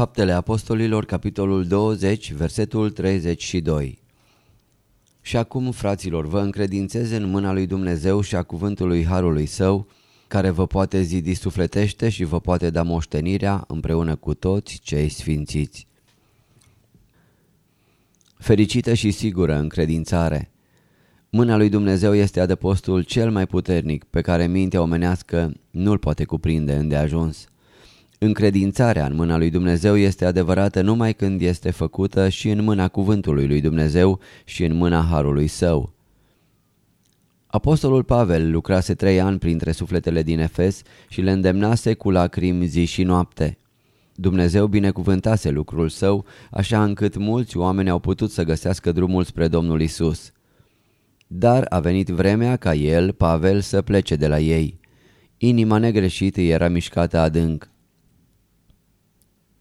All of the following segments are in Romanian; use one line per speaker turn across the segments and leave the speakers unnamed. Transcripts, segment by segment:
Faptele Apostolilor, capitolul 20, versetul 32 Și acum, fraților, vă încredințez în mâna lui Dumnezeu și a cuvântului Harului Său, care vă poate zidi sufletește și vă poate da moștenirea împreună cu toți cei sfințiți. Fericită și sigură încredințare! Mâna lui Dumnezeu este adăpostul cel mai puternic pe care mintea omenească nu-l poate cuprinde îndeajuns. Încredințarea în mâna lui Dumnezeu este adevărată numai când este făcută și în mâna cuvântului lui Dumnezeu și în mâna harului său. Apostolul Pavel lucrase trei ani printre sufletele din Efes și le îndemnase cu lacrimi zi și noapte. Dumnezeu binecuvântase lucrul său, așa încât mulți oameni au putut să găsească drumul spre Domnul Isus. Dar a venit vremea ca el, Pavel, să plece de la ei. Inima negreșit îi era mișcată adânc.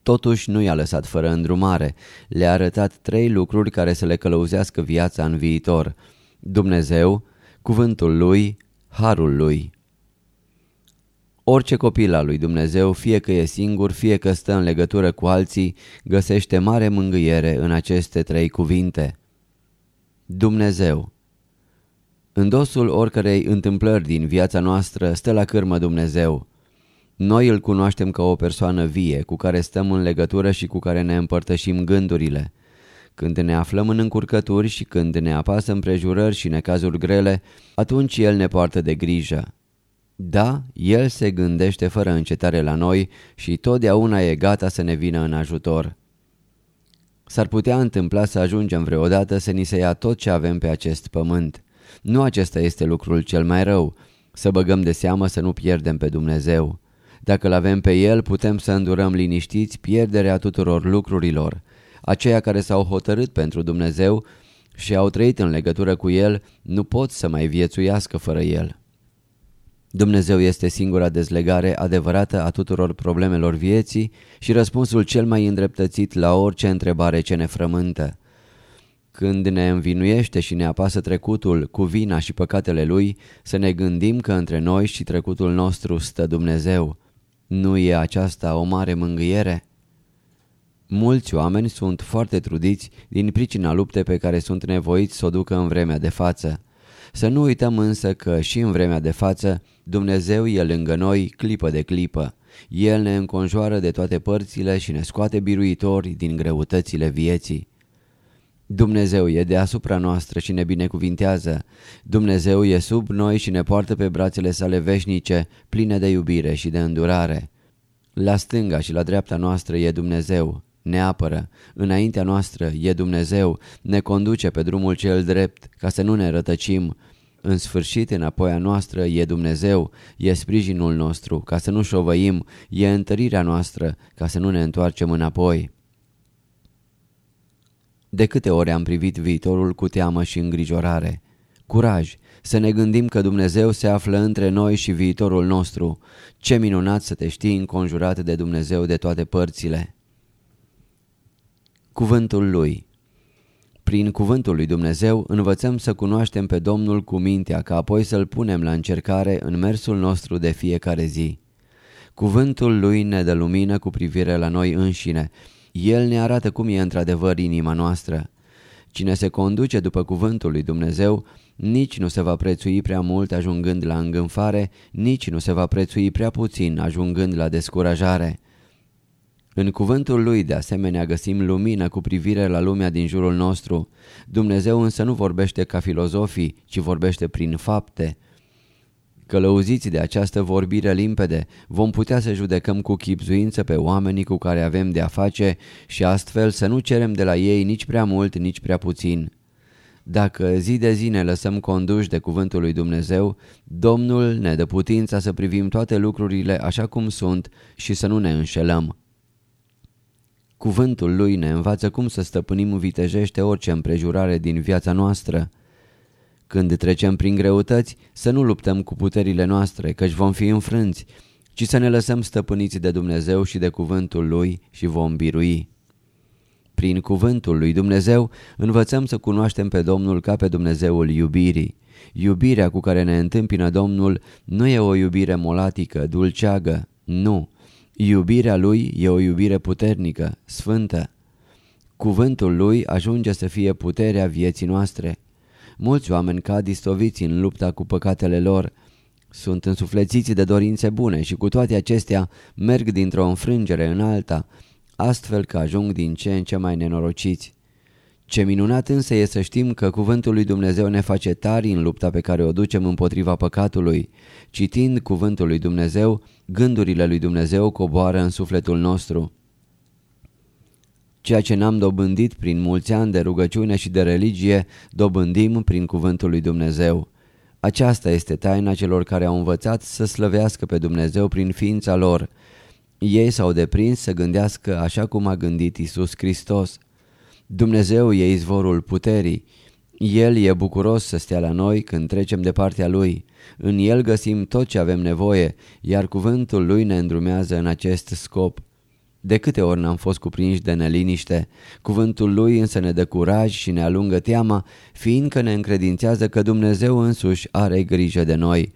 Totuși nu i-a lăsat fără îndrumare. Le-a arătat trei lucruri care să le călăuzească viața în viitor. Dumnezeu, cuvântul lui, harul lui. Orice copil al lui Dumnezeu, fie că e singur, fie că stă în legătură cu alții, găsește mare mângâiere în aceste trei cuvinte. Dumnezeu În dosul oricărei întâmplări din viața noastră stă la cârmă Dumnezeu. Noi îl cunoaștem ca o persoană vie, cu care stăm în legătură și cu care ne împărtășim gândurile. Când ne aflăm în încurcături și când ne apasă împrejurări și necazuri grele, atunci El ne poartă de grijă. Da, El se gândește fără încetare la noi și totdeauna e gata să ne vină în ajutor. S-ar putea întâmpla să ajungem vreodată să ni se ia tot ce avem pe acest pământ. Nu acesta este lucrul cel mai rău, să băgăm de seamă să nu pierdem pe Dumnezeu. Dacă îl avem pe El, putem să îndurăm liniștiți pierderea tuturor lucrurilor. Aceia care s-au hotărât pentru Dumnezeu și au trăit în legătură cu El, nu pot să mai viețuiască fără El. Dumnezeu este singura dezlegare adevărată a tuturor problemelor vieții și răspunsul cel mai îndreptățit la orice întrebare ce ne frământă. Când ne învinuiește și ne apasă trecutul cu vina și păcatele lui, să ne gândim că între noi și trecutul nostru stă Dumnezeu. Nu e aceasta o mare mângâiere? Mulți oameni sunt foarte trudiți din pricina lupte pe care sunt nevoiți să o ducă în vremea de față. Să nu uităm însă că și în vremea de față Dumnezeu e lângă noi clipă de clipă. El ne înconjoară de toate părțile și ne scoate biruitori din greutățile vieții. Dumnezeu e deasupra noastră și ne binecuvintează. Dumnezeu e sub noi și ne poartă pe brațele sale veșnice, pline de iubire și de îndurare. La stânga și la dreapta noastră e Dumnezeu, ne apără, înaintea noastră e Dumnezeu, ne conduce pe drumul cel drept ca să nu ne rătăcim. În sfârșit, înapoi a noastră e Dumnezeu, e sprijinul nostru ca să nu șovăim, e întărirea noastră ca să nu ne întoarcem înapoi. De câte ori am privit viitorul cu teamă și îngrijorare? Curaj! Să ne gândim că Dumnezeu se află între noi și viitorul nostru. Ce minunat să te știi înconjurat de Dumnezeu de toate părțile! Cuvântul Lui Prin cuvântul lui Dumnezeu învățăm să cunoaștem pe Domnul cu mintea, ca apoi să-L punem la încercare în mersul nostru de fiecare zi. Cuvântul Lui ne dă lumină cu privire la noi înșine. El ne arată cum e într-adevăr inima noastră. Cine se conduce după cuvântul lui Dumnezeu, nici nu se va prețui prea mult ajungând la îngânfare, nici nu se va prețui prea puțin ajungând la descurajare. În cuvântul lui, de asemenea, găsim lumină cu privire la lumea din jurul nostru. Dumnezeu însă nu vorbește ca filozofii, ci vorbește prin fapte. Călăuziți de această vorbire limpede, vom putea să judecăm cu chipzuință pe oamenii cu care avem de a face și astfel să nu cerem de la ei nici prea mult, nici prea puțin. Dacă zi de zi ne lăsăm conduși de cuvântul lui Dumnezeu, Domnul ne dă putința să privim toate lucrurile așa cum sunt și să nu ne înșelăm. Cuvântul lui ne învață cum să stăpânim vitejește orice împrejurare din viața noastră. Când trecem prin greutăți, să nu luptăm cu puterile noastre, căci vom fi înfrânți, ci să ne lăsăm stăpâniți de Dumnezeu și de cuvântul lui și vom birui. Prin cuvântul lui Dumnezeu învățăm să cunoaștem pe Domnul ca pe Dumnezeul iubirii. Iubirea cu care ne întâmpină Domnul nu e o iubire molatică, dulceagă, nu. Iubirea lui e o iubire puternică, sfântă. Cuvântul lui ajunge să fie puterea vieții noastre. Mulți oameni cad istoviți în lupta cu păcatele lor. Sunt însuflețiți de dorințe bune și cu toate acestea merg dintr-o înfrângere în alta, astfel că ajung din ce în ce mai nenorociți. Ce minunat însă e să știm că cuvântul lui Dumnezeu ne face tari în lupta pe care o ducem împotriva păcatului. Citind cuvântul lui Dumnezeu, gândurile lui Dumnezeu coboară în sufletul nostru. Ceea ce n-am dobândit prin mulți ani de rugăciune și de religie, dobândim prin cuvântul lui Dumnezeu. Aceasta este taina celor care au învățat să slăvească pe Dumnezeu prin ființa lor. Ei s-au deprins să gândească așa cum a gândit Isus Hristos. Dumnezeu e izvorul puterii. El e bucuros să stea la noi când trecem de partea Lui. În El găsim tot ce avem nevoie, iar cuvântul Lui ne îndrumează în acest scop. De câte ori n-am fost cuprinși de neliniște, cuvântul Lui însă ne dă curaj și ne alungă teama, fiindcă ne încredințează că Dumnezeu însuși are grijă de noi.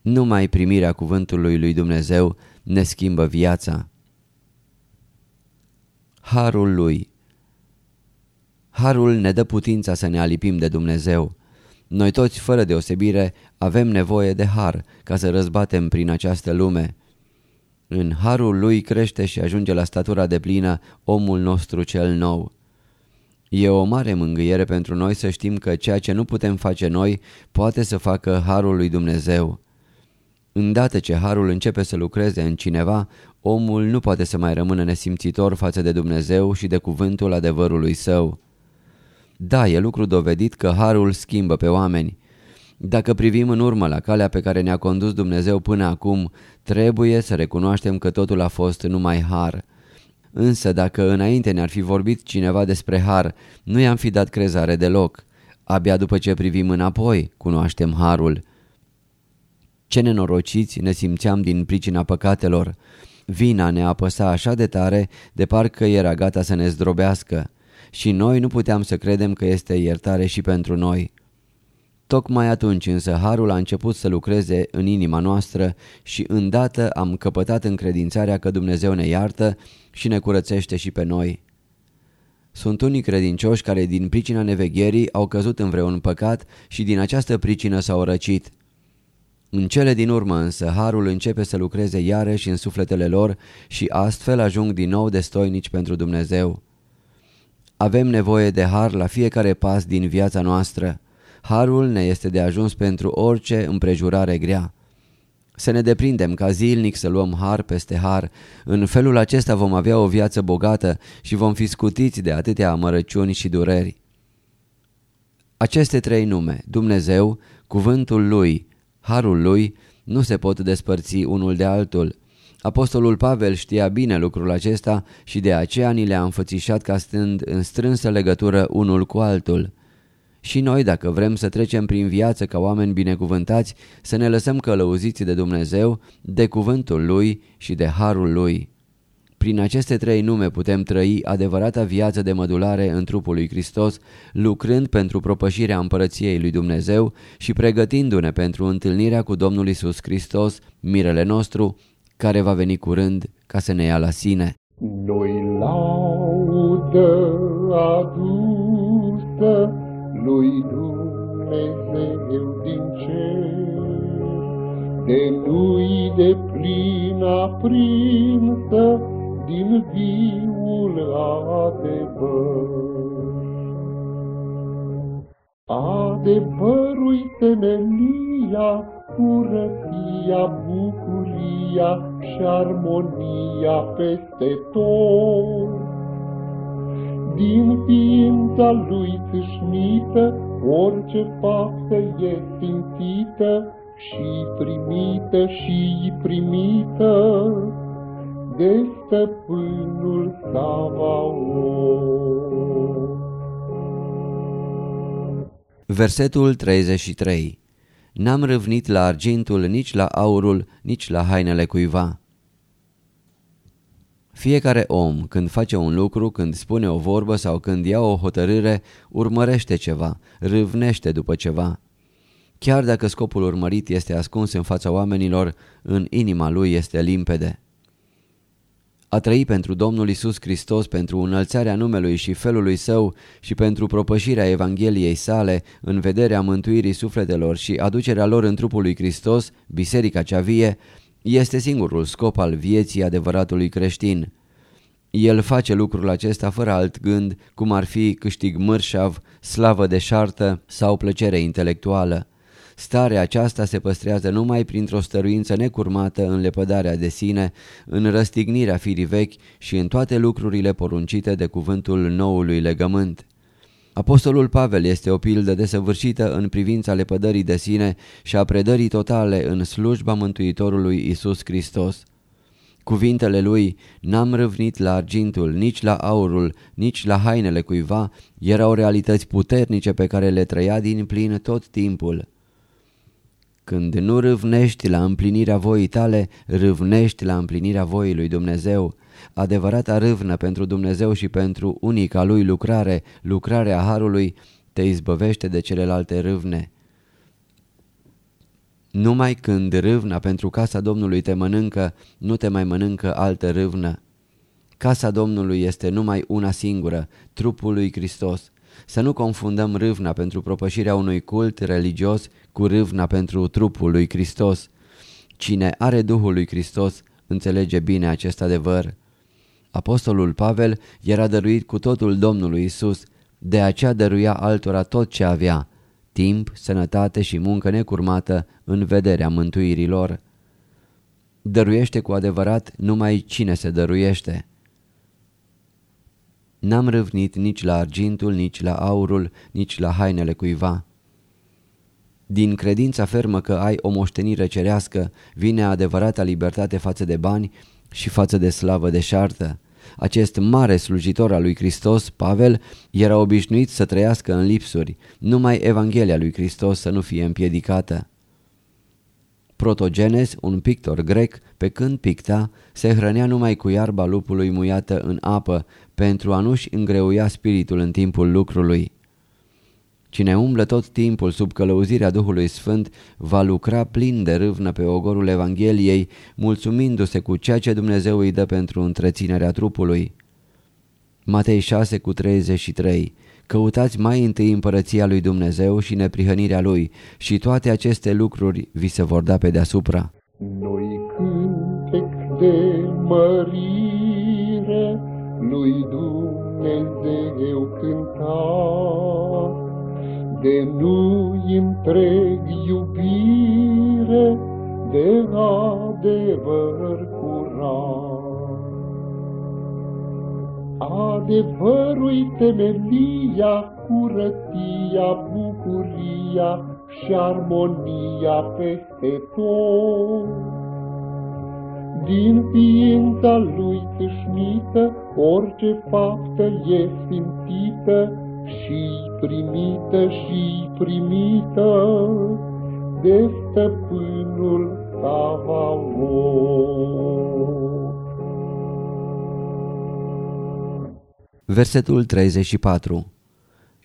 Numai primirea cuvântului lui Dumnezeu ne schimbă viața. Harul Lui Harul ne dă putința să ne alipim de Dumnezeu. Noi toți, fără deosebire, avem nevoie de har ca să răzbatem prin această lume. În harul lui crește și ajunge la statura de plină omul nostru cel nou. E o mare mângâiere pentru noi să știm că ceea ce nu putem face noi poate să facă harul lui Dumnezeu. Îndată ce harul începe să lucreze în cineva, omul nu poate să mai rămână nesimțitor față de Dumnezeu și de cuvântul adevărului său. Da, e lucru dovedit că harul schimbă pe oameni. Dacă privim în urmă la calea pe care ne-a condus Dumnezeu până acum, trebuie să recunoaștem că totul a fost numai har. Însă dacă înainte ne-ar fi vorbit cineva despre har, nu i-am fi dat crezare deloc. Abia după ce privim înapoi, cunoaștem harul. Ce nenorociți ne simțeam din pricina păcatelor. Vina ne apăsa așa de tare, de parcă era gata să ne zdrobească și noi nu puteam să credem că este iertare și pentru noi. Tocmai atunci însă Harul a început să lucreze în inima noastră și îndată am căpătat încredințarea că Dumnezeu ne iartă și ne curățește și pe noi. Sunt unii credincioși care din pricina nevegherii au căzut în vreun păcat și din această pricină s-au răcit. În cele din urmă însă Harul începe să lucreze iarăși în sufletele lor și astfel ajung din nou destoinici pentru Dumnezeu. Avem nevoie de har la fiecare pas din viața noastră. Harul ne este de ajuns pentru orice împrejurare grea. Să ne deprindem ca zilnic să luăm har peste har. În felul acesta vom avea o viață bogată și vom fi scutiți de atâtea amărăciuni și dureri. Aceste trei nume, Dumnezeu, cuvântul Lui, Harul Lui, nu se pot despărți unul de altul. Apostolul Pavel știa bine lucrul acesta și de aceea ni le-a înfățișat ca stând în strânsă legătură unul cu altul. Și noi, dacă vrem să trecem prin viață ca oameni binecuvântați, să ne lăsăm călăuziți de Dumnezeu, de cuvântul Lui și de harul Lui. Prin aceste trei nume putem trăi adevărata viață de mădulare în trupul lui Hristos, lucrând pentru propășirea împărăției lui Dumnezeu și pregătindu-ne pentru întâlnirea cu Domnul Isus Hristos, mirele nostru, care va veni curând ca să ne ia la sine.
Noi laudă adusă lui Dumnezeu din cer, de nu-i de plin aprinsă din viul adevăr. Adevărul temelia, curăția, bucuria și armonia peste tot. Din ființa lui tâșnită, orice faptă e simțită și primită și primită de stăpânul Savaot.
Versetul 33 N-am râvnit la argintul, nici la aurul, nici la hainele cuiva. Fiecare om, când face un lucru, când spune o vorbă sau când ia o hotărâre, urmărește ceva, râvnește după ceva. Chiar dacă scopul urmărit este ascuns în fața oamenilor, în inima lui este limpede. A trăi pentru Domnul Isus Hristos, pentru înălțarea numelui și felului său și pentru propășirea Evangheliei sale în vederea mântuirii sufletelor și aducerea lor în trupul lui Hristos, biserica cea vie, este singurul scop al vieții adevăratului creștin. El face lucrul acesta fără alt gând, cum ar fi câștig mărșav, slavă deșartă sau plăcere intelectuală. Starea aceasta se păstrează numai printr-o stăruință necurmată în lepădarea de sine, în răstignirea firii vechi și în toate lucrurile poruncite de cuvântul noului legământ. Apostolul Pavel este o pildă desăvârșită în privința lepădării de sine și a predării totale în slujba Mântuitorului Isus Hristos. Cuvintele lui, n-am râvnit la argintul, nici la aurul, nici la hainele cuiva, erau realități puternice pe care le trăia din plin tot timpul. Când nu râvnești la împlinirea voii tale, râvnești la împlinirea voii lui Dumnezeu. Adevărata râvnă pentru Dumnezeu și pentru unica lui lucrare, lucrarea Harului, te izbăvește de celelalte râvne. Numai când râvna pentru casa Domnului te mănâncă, nu te mai mănâncă altă râvnă. Casa Domnului este numai una singură, trupul lui Hristos. Să nu confundăm râvna pentru propășirea unui cult religios cu râvna pentru trupul lui Hristos. Cine are Duhul lui Hristos înțelege bine acest adevăr. Apostolul Pavel era dăruit cu totul Domnului Isus, de aceea dăruia altora tot ce avea, timp, sănătate și muncă necurmată în vederea mântuirii lor. Dăruiește cu adevărat numai cine se dăruiește. N-am râvnit nici la argintul, nici la aurul, nici la hainele cuiva. Din credința fermă că ai o moștenire cerească, vine adevărata libertate față de bani și față de slavă deșartă. Acest mare slujitor al lui Hristos, Pavel, era obișnuit să trăiască în lipsuri, numai Evanghelia lui Hristos să nu fie împiedicată. Protogenes, un pictor grec, pe când picta, se hrănea numai cu iarba lupului muiată în apă pentru a nu-și îngreuia spiritul în timpul lucrului. Cine umblă tot timpul sub călăuzirea Duhului Sfânt va lucra plin de râvnă pe ogorul Evangheliei, mulțumindu-se cu ceea ce Dumnezeu îi dă pentru întreținerea trupului. Matei 6 cu 33 Căutați mai întâi împărăția lui Dumnezeu și neprihănirea lui și toate aceste lucruri vi se vor da pe deasupra.
Noi cântec de mărire lui Dumnezeu cântat, de nu-i întreg iubire, de adevăr curat. Adevărul temelia, curăția, bucuria și armonia peste tot. Din ființa lui tâșnită, orice faptă e simțită, și primită și primită de stăpânul Savaot.
Versetul 34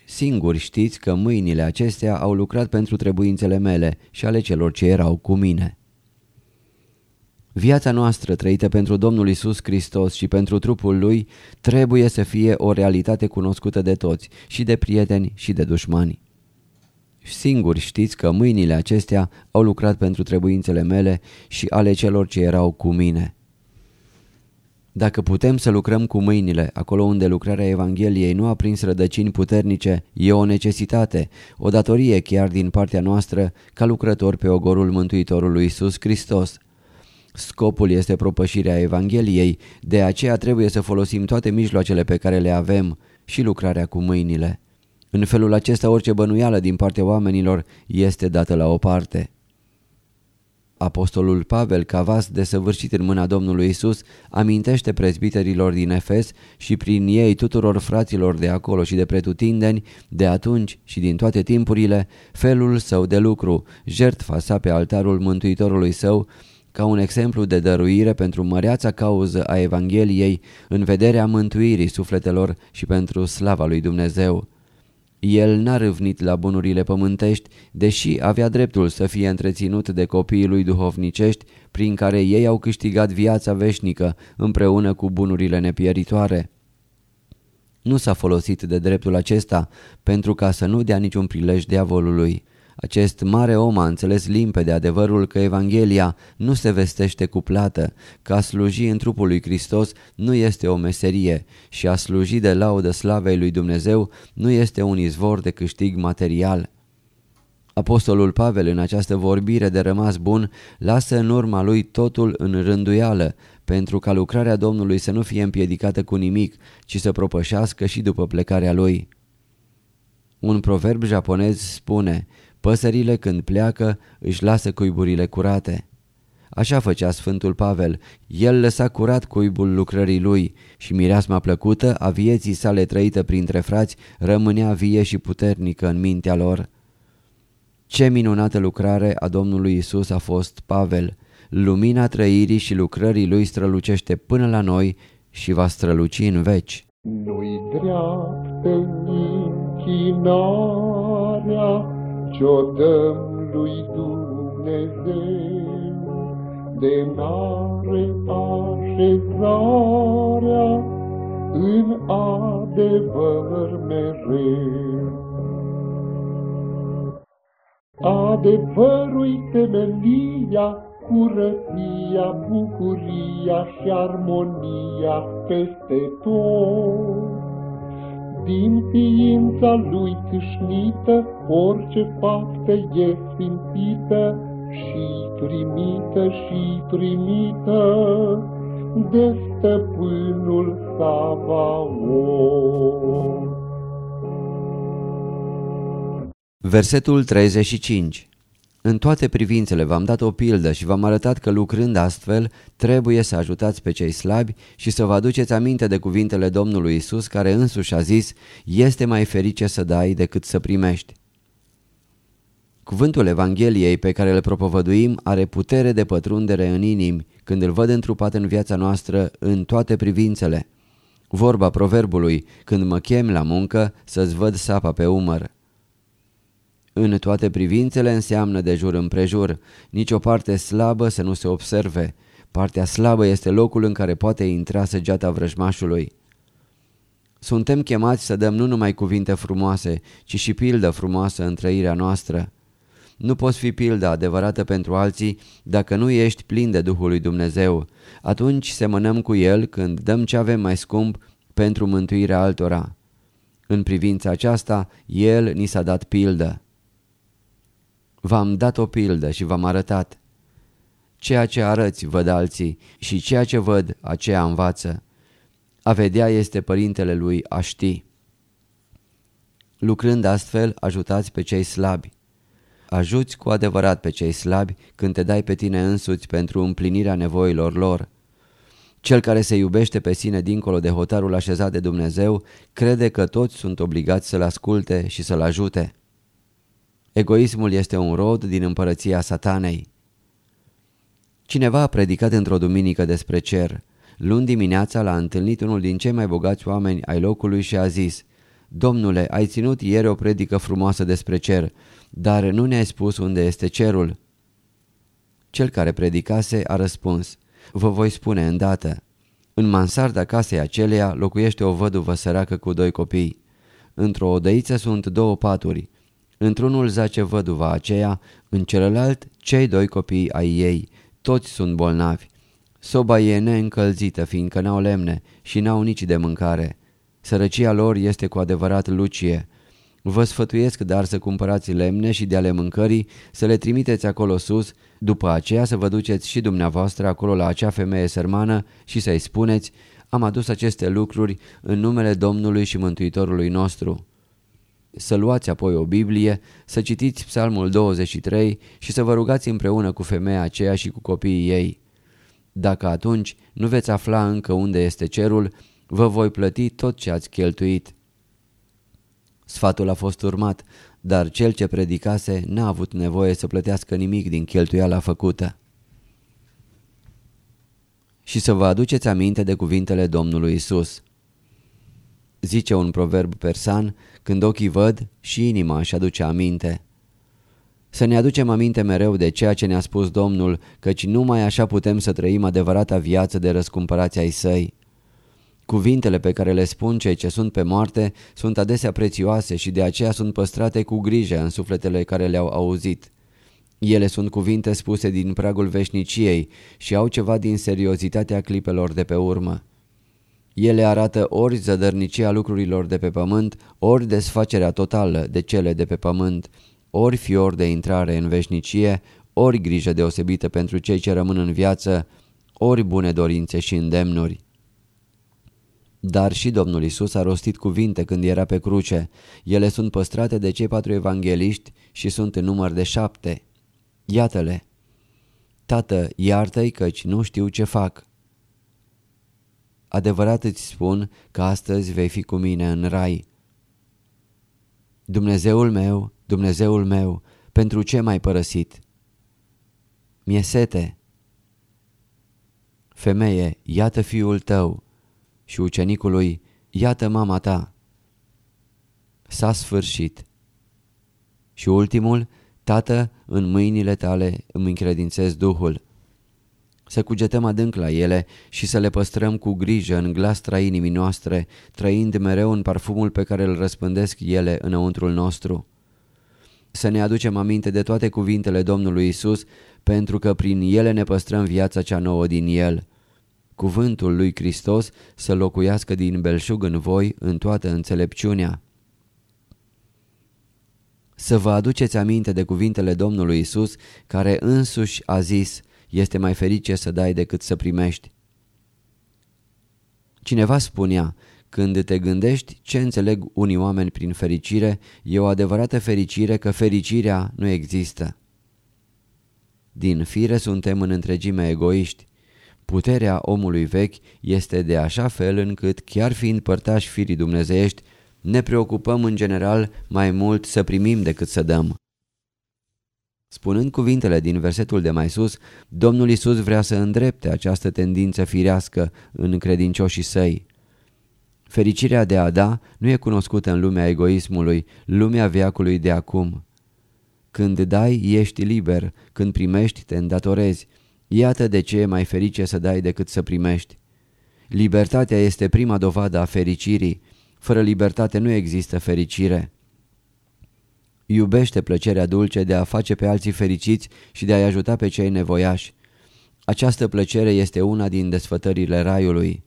Singuri știți că mâinile acestea au lucrat pentru trebuințele mele și ale celor ce erau cu mine. Viața noastră trăită pentru Domnul Isus Hristos și pentru trupul Lui trebuie să fie o realitate cunoscută de toți, și de prieteni și de dușmani. Singuri știți că mâinile acestea au lucrat pentru trebuințele mele și ale celor ce erau cu mine. Dacă putem să lucrăm cu mâinile, acolo unde lucrarea Evangheliei nu a prins rădăcini puternice, e o necesitate, o datorie chiar din partea noastră ca lucrători pe ogorul Mântuitorului Iisus Hristos. Scopul este propășirea Evangheliei, de aceea trebuie să folosim toate mijloacele pe care le avem și lucrarea cu mâinile. În felul acesta orice bănuială din partea oamenilor este dată la o parte. Apostolul Pavel, ca vas desăvârșit în mâna Domnului Isus, amintește prezbiterilor din Efes și prin ei tuturor fraților de acolo și de pretutindeni, de atunci și din toate timpurile, felul său de lucru, jertfa sa pe altarul Mântuitorului său, ca un exemplu de dăruire pentru măreața cauză a Evangheliei în vederea mântuirii sufletelor și pentru slava lui Dumnezeu. El n-a râvnit la bunurile pământești, deși avea dreptul să fie întreținut de copiii lui duhovnicești, prin care ei au câștigat viața veșnică împreună cu bunurile nepieritoare. Nu s-a folosit de dreptul acesta pentru ca să nu dea niciun prilej diavolului. Acest mare om a înțeles limpede adevărul că Evanghelia nu se vestește cu plată, că a sluji în trupul lui Hristos nu este o meserie și a sluji de laudă slavei lui Dumnezeu nu este un izvor de câștig material. Apostolul Pavel în această vorbire de rămas bun lasă în urma lui totul în rânduială, pentru ca lucrarea Domnului să nu fie împiedicată cu nimic, ci să propășească și după plecarea lui. Un proverb japonez spune, Păsările când pleacă își lasă cuiburile curate. Așa făcea Sfântul Pavel, el lăsa curat cuibul lucrării lui și mireasma plăcută a vieții sale trăită printre frați rămânea vie și puternică în mintea lor. Ce minunată lucrare a Domnului Isus a fost Pavel! Lumina trăirii și lucrării lui strălucește până la noi și va străluci în veci.
Nu-i dreaptă închinarea ce-o dăm lui Dumnezeu, de n-are așezarea în adevăr mereu. Adevărul-i temelia, curăția, bucuria și armonia peste tot. Din ființa lui tâșnită, orice faptă e sfințită și primită și primită de stăpânul Savaot.
Versetul 35 în toate privințele v-am dat o pildă și v-am arătat că lucrând astfel trebuie să ajutați pe cei slabi și să vă aduceți aminte de cuvintele Domnului Isus care însuși a zis este mai ferice să dai decât să primești. Cuvântul Evangheliei pe care îl propovăduim are putere de pătrundere în inimi când îl văd întrupat în viața noastră în toate privințele. Vorba proverbului, când mă chem la muncă să-ți văd sapa pe umăr. În toate privințele înseamnă de jur împrejur, nici o parte slabă să nu se observe. Partea slabă este locul în care poate intra săgeata vrăjmașului. Suntem chemați să dăm nu numai cuvinte frumoase, ci și pildă frumoasă în trăirea noastră. Nu poți fi pildă adevărată pentru alții dacă nu ești plin de Duhul lui Dumnezeu. Atunci semănăm cu El când dăm ce avem mai scump pentru mântuirea altora. În privința aceasta, El ni s-a dat pildă. V-am dat o pildă și v-am arătat. Ceea ce arăți văd alții și ceea ce văd aceea învață. A vedea este părintele lui a ști. Lucrând astfel, ajutați pe cei slabi. Ajuți cu adevărat pe cei slabi când te dai pe tine însuți pentru împlinirea nevoilor lor. Cel care se iubește pe sine dincolo de hotarul așezat de Dumnezeu crede că toți sunt obligați să-l asculte și să-l ajute. Egoismul este un rod din împărăția satanei. Cineva a predicat într-o duminică despre cer. Luni dimineața l-a întâlnit unul din cei mai bogați oameni ai locului și a zis Domnule, ai ținut ieri o predică frumoasă despre cer, dar nu ne-ai spus unde este cerul. Cel care predicase a răspuns Vă voi spune îndată. În mansarda casei aceleia locuiește o văduvă săracă cu doi copii. Într-o odăiță sunt două paturi. Într-unul zace văduva aceea, în celălalt cei doi copii ai ei, toți sunt bolnavi. Soba e neîncălzită, fiindcă n-au lemne și n-au nici de mâncare. Sărăcia lor este cu adevărat lucie. Vă sfătuiesc dar să cumpărați lemne și de ale mâncării, să le trimiteți acolo sus, după aceea să vă duceți și dumneavoastră acolo la acea femeie sărmană și să-i spuneți, am adus aceste lucruri în numele Domnului și Mântuitorului nostru. Să luați apoi o Biblie, să citiți psalmul 23 și să vă rugați împreună cu femeia aceea și cu copiii ei. Dacă atunci nu veți afla încă unde este cerul, vă voi plăti tot ce ați cheltuit. Sfatul a fost urmat, dar cel ce predicase n-a avut nevoie să plătească nimic din cheltuiala făcută. Și să vă aduceți aminte de cuvintele Domnului Isus. Zice un proverb persan, când ochii văd și inima își aduce aminte. Să ne aducem aminte mereu de ceea ce ne-a spus Domnul, căci numai așa putem să trăim adevărata viață de răscumpărați ai săi. Cuvintele pe care le spun cei ce sunt pe moarte sunt adesea prețioase și de aceea sunt păstrate cu grijă în sufletele care le-au auzit. Ele sunt cuvinte spuse din pragul veșniciei și au ceva din seriozitatea clipelor de pe urmă. Ele arată ori zădărnicia lucrurilor de pe pământ, ori desfacerea totală de cele de pe pământ, ori fior de intrare în veșnicie, ori grijă deosebită pentru cei ce rămân în viață, ori bune dorințe și îndemnuri. Dar și Domnul Isus a rostit cuvinte când era pe cruce. Ele sunt păstrate de cei patru evangeliști și sunt în număr de șapte. Iată-le! Tată, iartă-i căci nu știu ce fac. Adevărat îți spun că astăzi vei fi cu mine în rai. Dumnezeul meu, Dumnezeul meu, pentru ce m-ai părăsit? Mi-e sete. Femeie, iată fiul tău și ucenicului, iată mama ta. S-a sfârșit. Și ultimul, Tată, în mâinile tale îmi încredințez Duhul. Să cugetăm adânc la ele și să le păstrăm cu grijă în glastra inimii noastre, trăind mereu în parfumul pe care îl răspândesc ele înăuntrul nostru. Să ne aducem aminte de toate cuvintele Domnului Isus, pentru că prin ele ne păstrăm viața cea nouă din El. Cuvântul lui Hristos să locuiască din belșug în voi în toată înțelepciunea. Să vă aduceți aminte de cuvintele Domnului Isus, care însuși a zis, este mai ferice să dai decât să primești. Cineva spunea, când te gândești ce înțeleg unii oameni prin fericire, e o adevărată fericire că fericirea nu există. Din fire suntem în întregime egoiști. Puterea omului vechi este de așa fel încât, chiar fiind părtași firii dumnezeiești, ne preocupăm în general mai mult să primim decât să dăm. Spunând cuvintele din versetul de mai sus, Domnul Isus vrea să îndrepte această tendință firească în credincioșii săi. Fericirea de a da nu e cunoscută în lumea egoismului, lumea viacului de acum. Când dai, ești liber, când primești, te îndatorezi. Iată de ce e mai ferice să dai decât să primești. Libertatea este prima dovadă a fericirii. Fără libertate nu există fericire. Iubește plăcerea dulce de a face pe alții fericiți și de a-i ajuta pe cei nevoiași. Această plăcere este una din desfătările raiului.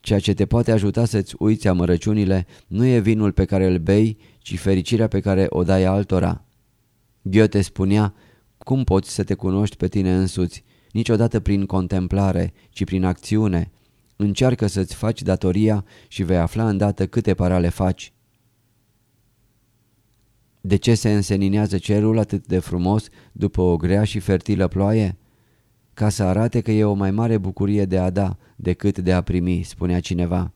Ceea ce te poate ajuta să-ți uiți amărăciunile nu e vinul pe care îl bei, ci fericirea pe care o dai altora. Goethe spunea, cum poți să te cunoști pe tine însuți? Niciodată prin contemplare, ci prin acțiune. Încearcă să-ți faci datoria și vei afla îndată câte parale faci. De ce se înseninează cerul atât de frumos după o grea și fertilă ploaie? Ca să arate că e o mai mare bucurie de a da decât de a primi, spunea cineva.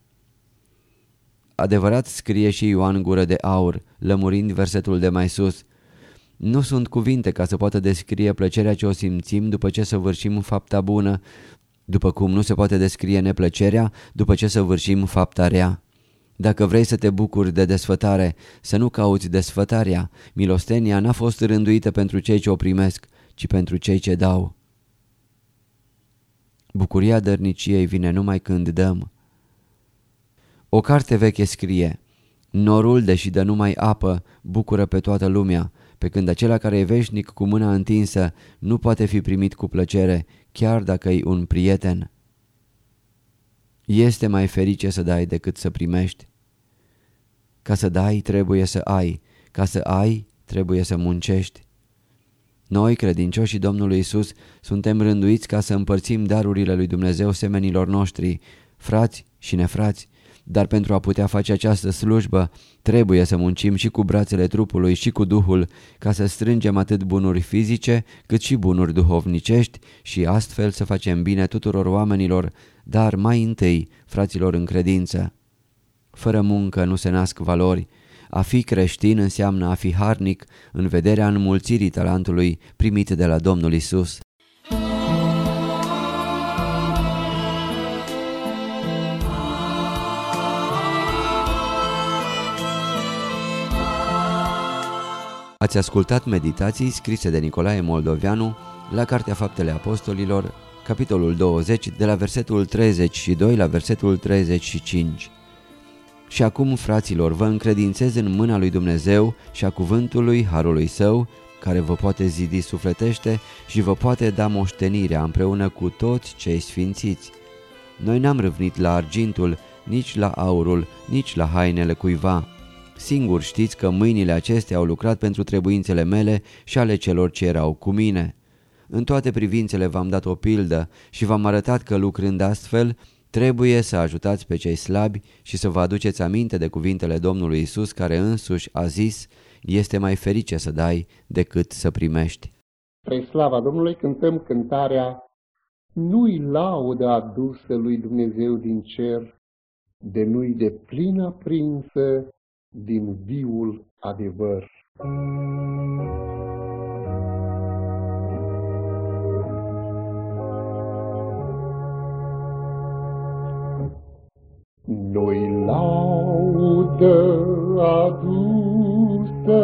Adevărat scrie și Ioan Gură de Aur, lămurind versetul de mai sus. Nu sunt cuvinte ca să poată descrie plăcerea ce o simțim după ce săvârșim fapta bună, după cum nu se poate descrie neplăcerea după ce săvârșim fapta rea. Dacă vrei să te bucuri de desfătare, să nu cauți desfătarea. Milostenia n-a fost rânduită pentru cei ce o primesc, ci pentru cei ce dau. Bucuria dărniciei vine numai când dăm. O carte veche scrie, Norul, deși dă numai apă, bucură pe toată lumea, pe când acela care e veșnic cu mâna întinsă nu poate fi primit cu plăcere, chiar dacă e un prieten. Este mai ferice să dai decât să primești. Ca să dai trebuie să ai, ca să ai trebuie să muncești. Noi, credincioșii Domnului Isus, suntem rânduiți ca să împărțim darurile lui Dumnezeu semenilor noștri, frați și nefrați, dar pentru a putea face această slujbă, trebuie să muncim și cu brațele trupului și cu Duhul, ca să strângem atât bunuri fizice, cât și bunuri duhovnicești și astfel să facem bine tuturor oamenilor, dar mai întâi fraților în credință. Fără muncă nu se nasc valori, a fi creștin înseamnă a fi harnic în vederea înmulțirii talentului primit de la Domnul Isus. Ați ascultat meditații scrise de Nicolae Moldoveanu la Cartea Faptele Apostolilor, capitolul 20, de la versetul 32 la versetul 35. Și acum, fraților, vă încredințez în mâna lui Dumnezeu și a cuvântului Harului Său, care vă poate zidi sufletește și vă poate da moștenirea împreună cu toți cei sfințiți. Noi n-am râvnit la argintul, nici la aurul, nici la hainele cuiva. Singur știți că mâinile acestea au lucrat pentru trebuințele mele și ale celor ce erau cu mine. În toate privințele v-am dat o pildă și v-am arătat că lucrând astfel, Trebuie să ajutați pe cei slabi și să vă aduceți aminte de cuvintele Domnului Isus care însuși a zis, este mai ferice să dai decât să primești.
Spre slava Domnului cântăm cântarea Nu-i laudă adusă lui Dumnezeu din cer, de nu-i de plină prinsă din viul adevăr. Noi laudă adusă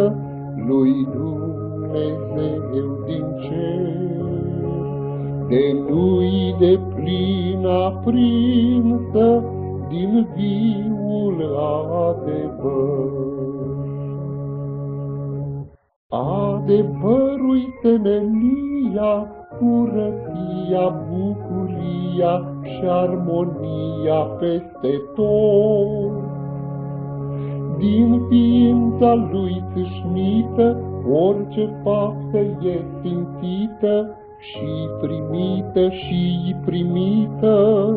lui Dumnezeu din cer, de nu-i de plin aprinsă din viul adevăr. Adevărul temelia, curăția, bucuria și armonia peste tot. Din ființa lui tâșnită, orice faptă e simțită și primită și primită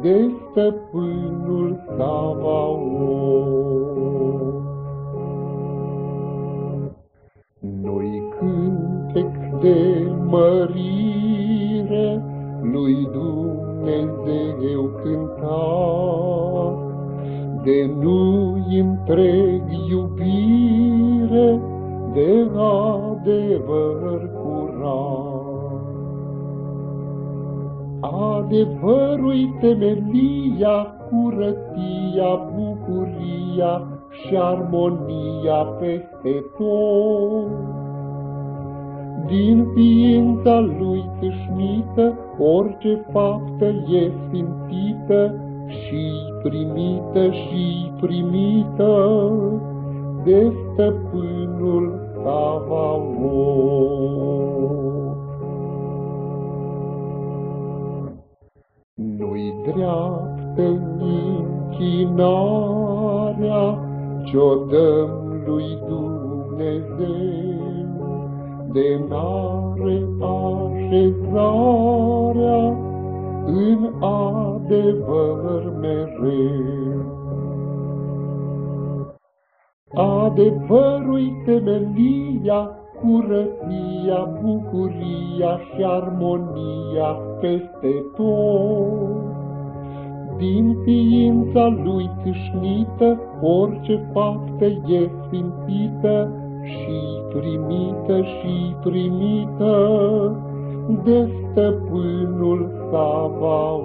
de stăpânul Savaot. Noi cântec de mărire lui Dumnezeu cânta, de nu-i întreg iubire, de adevăr curat. Adevărul temelia, curăția, bucuria și armonia peste tot din ființa lui tâșnită, orice faptă e simțită și primită și primită de stăpânul Savaot. Nu-i dreaptă închinarea ce-o dăm lui Dumnezeu, de mare așezarea în adevăr mereu. Adevărul temelia, curăția, bucuria și armonia peste tot. Din ființa lui tâșnită, orice faptă e sfințită, și primită și primită de stăpânul Savaot.